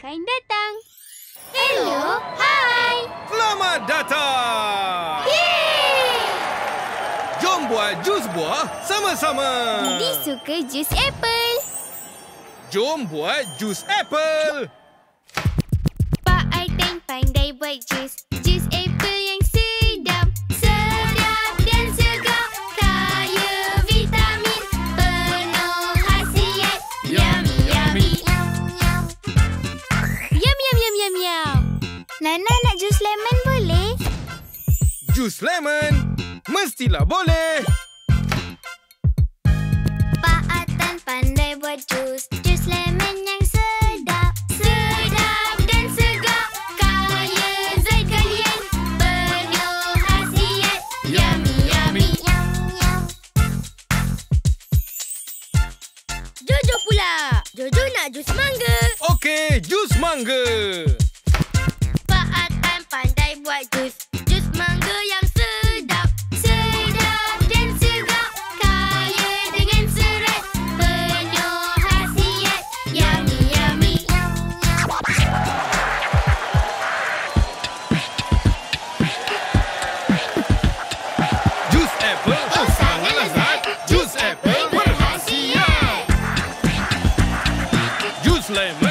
akan datang. Hello, hi. Selamat datang. Yeay. Jom buat jus buah sama-sama. Didi suka jus apple. Jom buat jus apple. Pak Aiteng pandai buat jus. Yum, yum, yum, yum, yum. Nana nak jus lemon boleh? Jus lemon. Mestilah boleh. Pak Atan pandai buat jus. Jus lemon yang sedap. Sedap dan segar. Kaya zat kalian. Penuh khasiat. Yummy, yummy. Jojo pula. Jojo nak jus mangga. Okey, jus mangga. Pak pandai buat jus. Jus mangga yang sedap. Sedap dan segar. Kaya dengan serat. Penuh khasiat. Yummy, yummy. Jus apple. Oh, sangat lezat. Jus apple berkhasiat. Jus lemon.